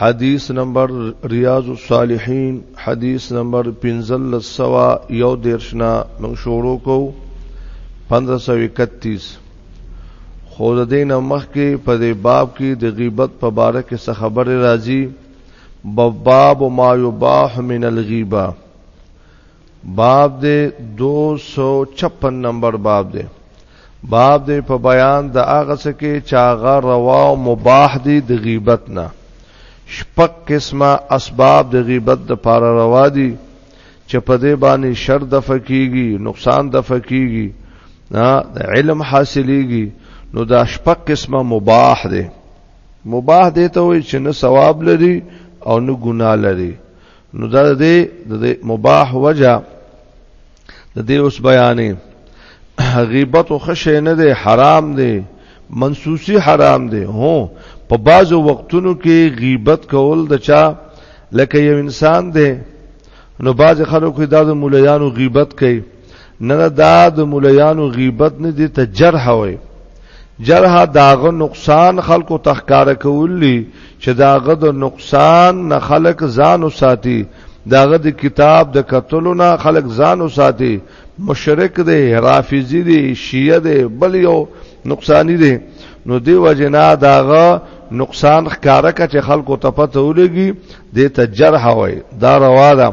حدیث نمبر ریاض الصالحین حدیث نمبر پنزل سوا یو دیرشنا من شورو کو پندرہ سو اکتیس خود دین مخ کې په دې باب کې د غیبت په باره کې څه خبره راځي باب ما یباح من الغیبه باب دې 256 نمبر باب دې باب دې په بیان د هغه څه کې چې هغه روا او مباح دي د غیبت نه شپږ قسمه اسباب د غیبت د پاره روا دي چې په دې باندې شر د فقېږي نقصان د فقېږي نه علم حاصلېږي نو دا شپږ قسمه مباح دي مباح دي ته وي چې نه ثواب لري او نه ګناه لري نو دا دې د مباح وجه د دې اوس بیانې غیبت خو شي نه دی حرام دی منسوسی حرام دی هو په بعضو وختونو کې غیبت کول د چا لکه یو انسان دی نو بعض خلکو دا د مولیانو غیبت کوي نه دا د مولیانو غیبت نه دي ته جرح وي جرح داغه نقصان خلکو تخکار کولی چې داغه د نقصان نه خلک ځان وساتي داغه د کتاب د قتلو نه خلک ځان وساتي مشرک دی رافضی دی شیعه دی بل یو نقصانی دی نو دی وجنا داغه نقصان ښکارا کچ خلکو ته پته ولګي د تجرح وای دا روا ده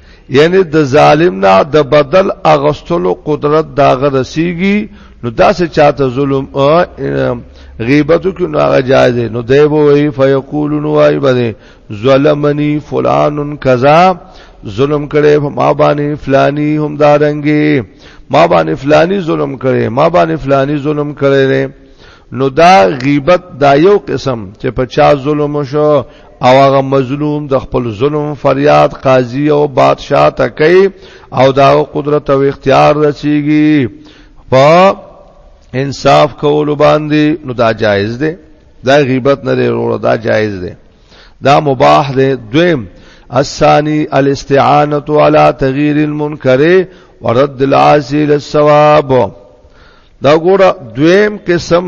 یعنی د ظالم نه د بدل اغستلو قدرت داغه رسیږي نو داسې چاته ظلم غیبتو کې ناغه جایز نو دی وای فیقولون وای باندې ظلمنی فلان کذا ظلم کړي ما باندې فلانی هم دارنګي ما باندې فلانی ظلم کړي ما باندې فلانی ظلم کړي نو دا غیبت دا یو قسم چې په چا ظلم شو او هغه مظلوم د خپل ظلم فریاد قاضي او بادشاہ ته کوي او دا قدرت او اختیار رسیږي په انصاف کول باندې نو دا جایز دی دا غیبت نه لري ورو دا جایز دی دا مباح دی دویم الثاني الاستعانه على تغيير المنکر ورد العاصي للثواب دا ګوره دویم قسم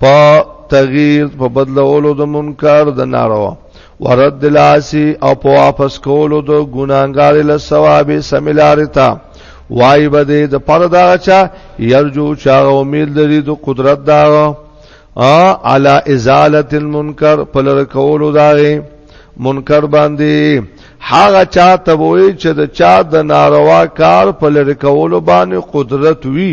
په تغییر په بدلولو د منکر د ناروا ورد لاسی او په واپس کولو د ګناګار له ثواب سمیلارتا وای بده د پر دا چا یرجو چا امید لري د قدرت دا ا علی ازاله المنکر په لر کولو دا منکر باندې هغه چا ته وای چې د چا د ناروا کار په لر کولو باندې قدرت وی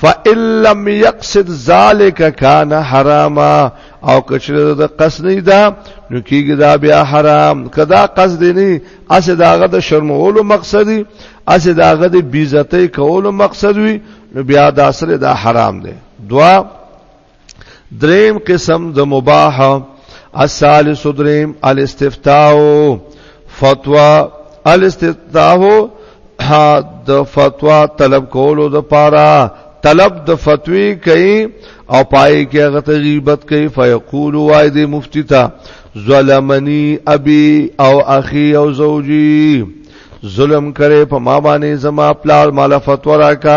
فإن لم يقصد ذلك كان حراما او کچره د قصد نه دا نو کیږي دا بیا حرام کدا قصد نه اسه داغه د شرمولو مقصدی اسه داغه د بیزتۍ کولو مقصد وي نو بیا دا سره دا حرام دی دوا دریم قسم د مباح الثالث دریم الاستفتاء فتوا الاستفتاء د فتوا طلب کولو د پاره طلب د فتوی کوي او پای کې هغه غیبت کوي فیقول وای دی مفتی ته ظلمنی ابي او اخي او زوجي ظلم کرے په ما باندې زما پلار مال فتوا راکا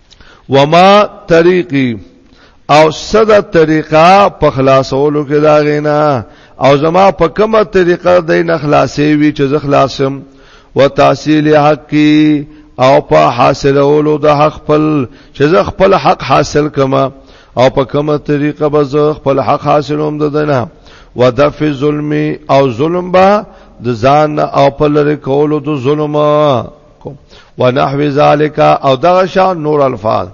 وما طریقی او صدا طریقه په خلاصولو کې دا غینا او زما په کومه طریقه د نه خلاصې وی چې زه خلاصم وتحصیل حقی او په حاصلولو د حق خپل چې زه خپل حق حاصل کما او په کومه طریقه به زه خپل حق حاصلوم د دنه ودف ظلم او ظلم با د ځان او په لری کولو د ظلم کوم ونحو ذالک او دغه شان نور الفاظ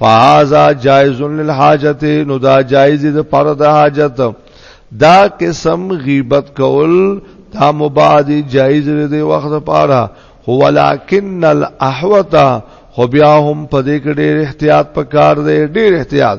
فهذا جائز للحاجت نو دا جائز د پر د حاجت دا قسم غیبت کول دا مبادی جائز دی وخت پاره هو ولکن الاحوت خو بیا هم په دې کې ډېر احتیاط پکار دی ډېر احتیاط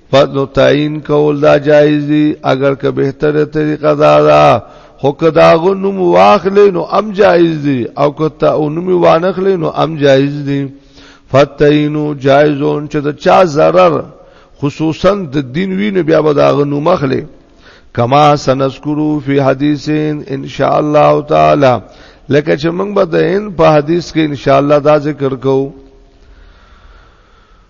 پس نو تعین کول دا جایز دی اگر که بهتره طریقه دا ده خو که دا غنوم واخلې نو ام جایز دی او که تا غنوم وانخلې نو ام جایز دی فتعینو جایزون چې دا چا zarar خصوصا د دین وینو بیا به دا غنوم اخلې کما سنذکرو فی حدیثین ان شاء الله تعالی لکه چې موږ به د ان په حدیث کې ان شاء الله دا ذکر کوو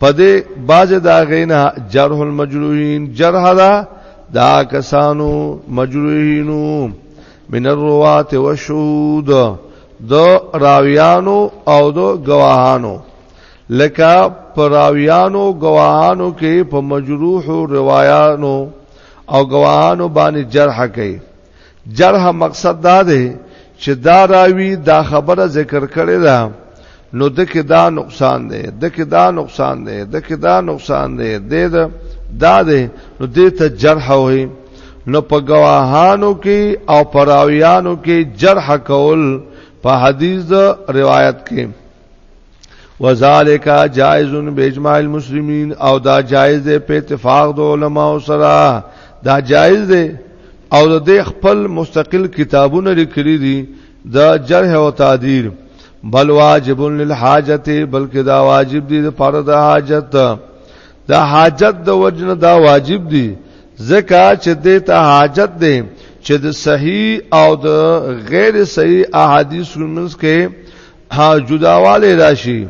پدې باز دا غینا جرح المجروحین جرح دا دا کسانو مجروحینو من الروات والشهود د راویانو او د گواهانو لکه پراویانو گواهانو کې په مجروح روایانو او گواهانو باندې جرح کوي جرح مقصد دا دی چې دا راوی دا خبره ذکر کړی ده نو د کې دا نقصان دی د کې دا نقصان دی د کې دا نقصان دی د دا دی نو دې ته جرح وي نو په گواهانو کې او پراویانو کې جرح کول په حدیث روایت کې وذالک جائز باجماع المسلمین او دا جائز دی په اتفاق د علما سره دا جائز دی او د خپل مستقل کتابونه لیکلي دي د جرح او تعدیل بل واجب للحاجت بلکې دا واجب دي د پر د حاجت دا حاجت د وجنه دا واجب دي زکه چې د ته حاجت دي چې د صحیح او د غیر صحیح احادیث منځ کې ها جداواله راشي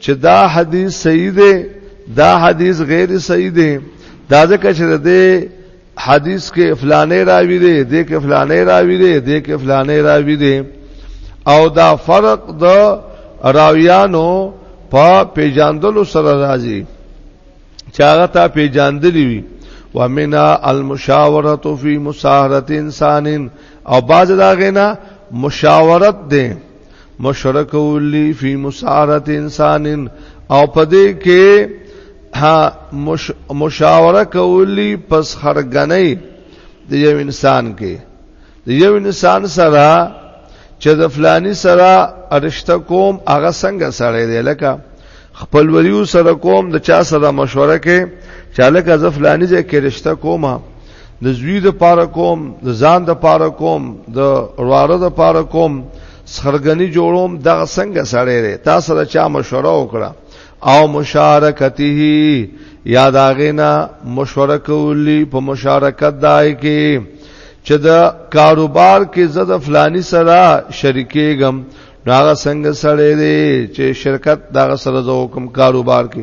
چې دا حدیث صحیح دی دا حدیث غیر صحیح دی دا ځکه چې د حدیث کې فلانه راوی دی د کې فلانه راوی دی د کې فلانه راوی دی او دا فرق د راویانو په پیجاندلو سره راځي چې هغه ته پیجاندلی وي ومنا المشاورت فی مساهرت انسان او باز دا غینا مشاورت دی مشرک ولی فی مسارت انسان او پدې کې ها مش مشاوره کولی پس خرګنۍ د یو انسان کې د یو انسان سره چې د فلانی سره رشتہ کوم هغه څنګه سره دی لکه خپل وریو سره کوم د چا سره مشوره کې چاله که زفلانی ځای کې رشتہ کومه د زوی د پاره کوم د ځان د پاره کوم د ورواره د پاره کوم سرګنی جوړوم د څنګه سړی دی تا سره چا مشوره وکړه او مشارکته یا داغینا مشوره کولی په مشارکت دای کې چې د کاروبار کې زد فلانی سره شریکېږم داغه څنګه سړی دی چې شرکت داغه سره زو کوم کاروبار کې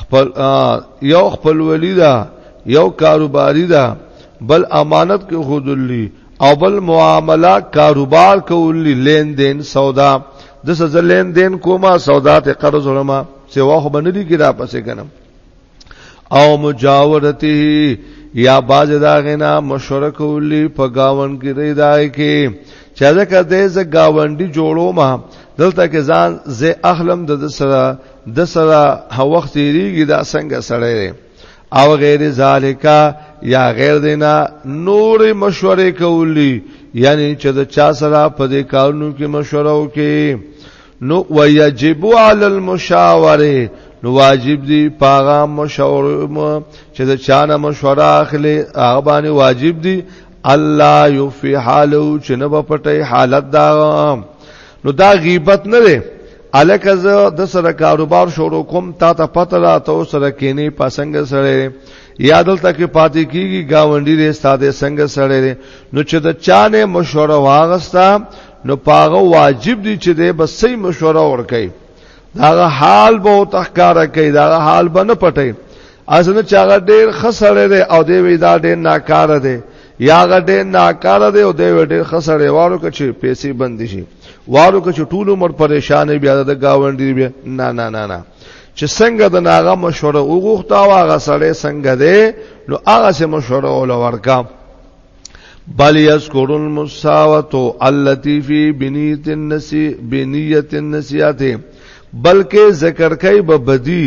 خپل یو خپل ولی دا یو کاروباری دا بل امانت کې خودلی او بل معاملہ کاروبار کولی لین دین سودا د سزا لین دین کوما سودا ته قرض ورما سیوا خو بندي کې را پسې کنم او مجاورته یا باز دا غنا مشرک ولي په گاون کې دی دای کې چا ځکه دې ز گاونډي جوړو ما دلته کې ځان زه اخلم د سره د سره هو وخت تیریږي دا څنګه سړی دی او غیر ذالکا یا غیر دینا نور مشورې کولی یعنی چې د چا سره په دې کارونو کې مشوره وکي نو ویجب علی المشاوره نو واجب دی پاغه مشوره چې د چا نه مشوره اخلي هغه باندې واجب دی الله یفی حالو چې نه په پټه حالت دا نو دا غیبت نه دی الکه زه د سره کاروبار شروع کوم تا ته پته را ته سره کینې پسنګ سره یا دلته کې پاتې کیږي گاونډي دې ساده څنګه سره دې نو چې د چانه مشوره واغستا نو پاغه واجب دي چې دې بس صحیح مشوره ورکړي دا حال به تخکار کوي دا حال به نه پټي اسنه چاغه ډېر خسړې دې او دې وی دا ډېر ناکاره دې یا غډې ناکاره دې او دې ډېر خسړې وارو کې پیسې بند شي وارو که چې ټول عمر پریشان بیا د گاونډي بیا نه نه نه نه چې څنګه د ناغه مشوره وغوښتا او هغه سړی څنګه دی نو هغه سه مشوره ول ورکا بل یذکر المساوات التي في بنيه النسي بنيه النسيات بلکې ذکر کوي به بدی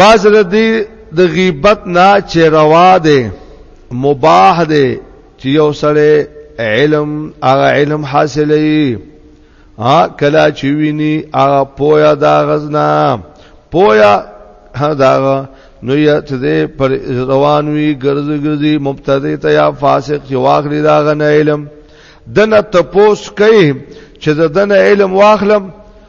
باز ردی د غیبت نه چې روا دی مباح دی چې یو سره علم هغه علم حاصلې ها کلا چې ویني هغه پویا دا غزنا پویا دا نو یا ته پر روان وی ګرځ ګرځي مبتدی ته یا فاسق چې واخلي دا غنه علم دنه تپوس کوي چې د دنه علم واخلم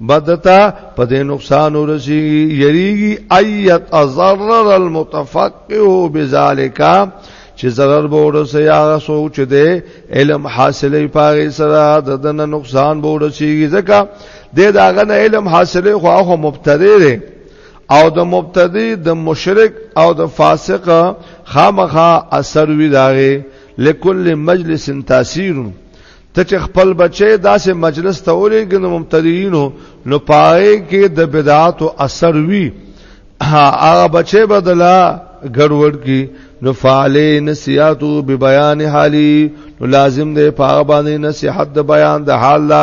بدتا په دې نقصان ورسی یریږي ایت ازرر المتفقه بذالک چې zarar به ورسي هغه سوچ دې علم حاصلې پاره سره د دنه نقصان به ورسي ځکه دې داغه نه علم حاصلې خو هغه مبتدی دی او د مبتدی د مشرک او د فاسق خامخا اثر وی داغه لکل مجلس تاثیر ته چې خپل بچي داسې مجلس ته ولېږي نو مبتدیینو نو پاره کې د بدعات او اثر وی هغه بچي بدلا ګډوډ کی نو فعلی نصیحتو به بیان حالی نو لازم دی پاره باندې نصیحت د بیان د حال لا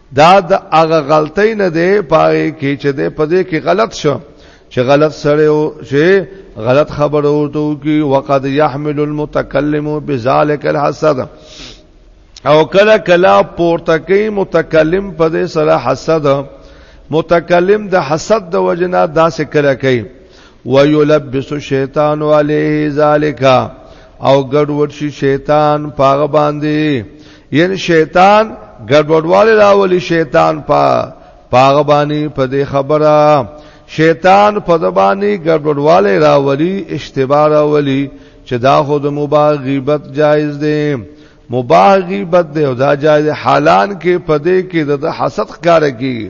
دا د هغه غلطۍ نه دی پاره کې چې د پدې کې غلط شو چې غلط سره او چې غلط خبر ورته کی وقد يحمل المتكلم بذلك الحسد او کله کله پورته کوي متکلم په دې سره حسد متکلم د حسد د وجنا داسې کړه کوي ويلبس الشیطان عليه ذالک او ګډوډ شي شیطان پاغه باندې یعنی شیطان ګډوډواله راولي شیطان په پاغه باندې په دې خبره شیطان په زبانی ګډوډواله راولي اشتباه راولي چې دا خو د مباح غیبت جایز دی مباح غیبت دی او دا جایز حالان کې په دې کې د حسد ښکار کیږي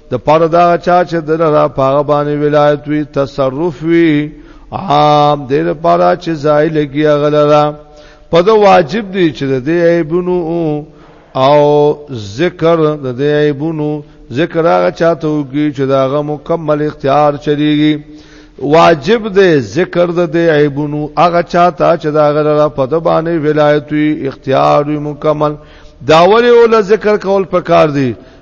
د پاره دا چا چې د را پاغه باندې ولایت وی تصرف وی عام د لپاره چې ځای لګي غلرا په دا واجب دی چې د دې ایبونو او ذکر د دې ایبونو ذکر هغه چاته وږي چې دا غو مکمل اختیار چریږي واجب دی ذکر د دې ایبونو هغه چاته چې دا غلرا په دا باندې ولایت وی اختیار وی مکمل داوله ول ذکر کول پکار دی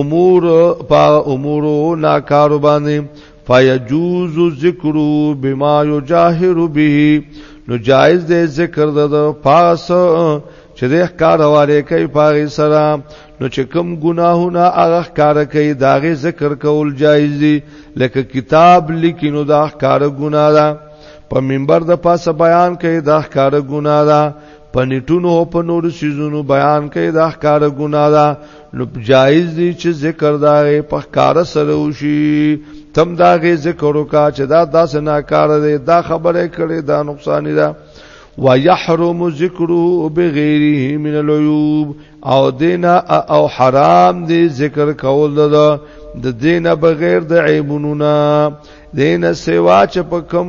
امور پا امور نا کارو باندې فیجوز ذکر بما یجاهر به نو جایز دی ذکر د پاس چې د ښکار والے کوي پاغي سره نو چې کوم ګناهونه هغه ښکار کوي داغه ذکر کول جایز دي لکه کتاب لیکینو دا ښکار ګناه ده په منبر د پاسه بیان کوي دا ښکار ګناه ده په نیټونو او په نورو سيزونو بیان کوي دا ښکار ګناه ده نو جایز دی چې ذکر داغه په کار سره وشي تم داغه ذکر وکا چې دا داس نه کار دی دا خبره کړي دا نقصان دی ويحرم ذکره بغیره من العيوب او دینا او حرام دی ذکر کول دا د دینه بغیر د عیبونو نه دینه سیوا چې په کم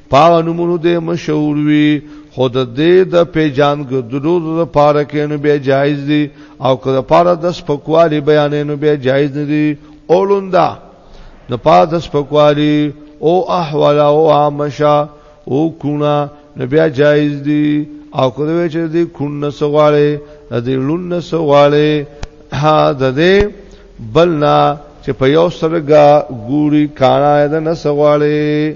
پاغه نمونو دې مشهور وي خود دې د پیجان ګدلو د پاره کې نو بیا جایز دي او که د پاره د سپکوالي بیان نو بیا جایز نه دي اولوندا د پاره د سپکوالي او احوال او عامشا او کونه نو بیا جایز دي او که دوی چې دې کون نه سواله دې لون نه سواله ها د دې بلنا چې په یو سرګه ګوري کانا ده نه سواله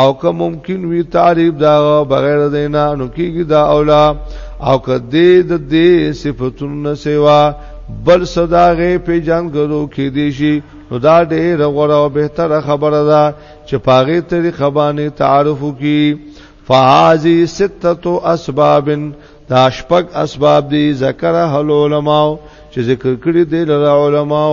او که ممکن وی تعریف دا بغیر دینا نو کیږي دا اولا او که دې د دې صفاتونو سیوا بل صداغه په جان غرو کې دی شي نو دا ډېر غوړه او بهتره خبره ده چې پاغه طریقه باندې تعارف کی فهذه سته اسباب دا شپږ اسباب دي ذکر هل علماء چې ذکر کړی دی له علماء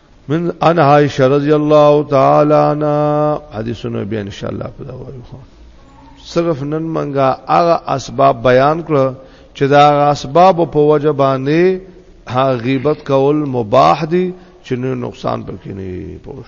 من ان عائشه رضی الله تعالی عنها حدیثونه به ان شاء الله په وایو صرف نن منګه هغه اسباب بیان کړ چې دا اسباب په وجه باندې ها غیبت کول مباح دي چې نو نقصان پکې نه پوښ